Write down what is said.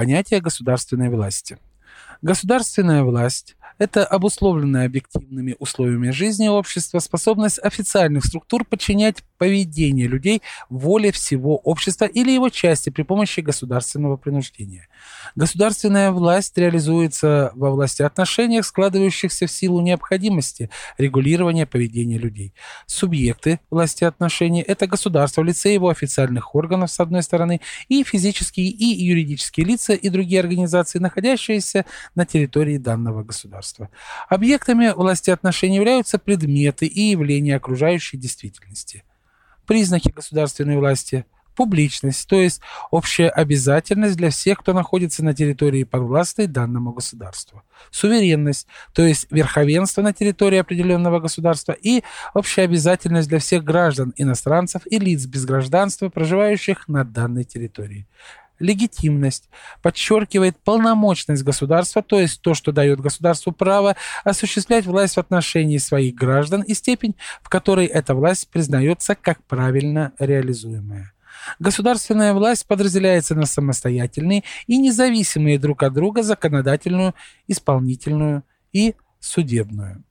Понятие государственной власти. Государственная власть это обусловленная объективными условиями жизни общества способность официальных структур подчинять поведение людей воле всего общества или его части при помощи государственного принуждения. Государственная власть реализуется во власти отношениях, складывающихся в силу необходимости регулирования поведения людей. Субъекты власти отношений – это государство в лице его официальных органов, с одной стороны, и физические и юридические лица и другие организации, находящиеся на территории данного государства. Объектами власти отношений являются предметы и явления окружающей действительности. Признаки государственной власти – публичность, то есть общая обязательность для всех, кто находится на территории подвластной данному государству. Суверенность, то есть верховенство на территории определенного государства и общая обязательность для всех граждан, иностранцев и лиц без гражданства, проживающих на данной территории легитимность, подчеркивает полномочность государства, то есть то, что дает государству право осуществлять власть в отношении своих граждан и степень, в которой эта власть признается как правильно реализуемая. Государственная власть подразделяется на самостоятельные и независимые друг от друга законодательную, исполнительную и судебную.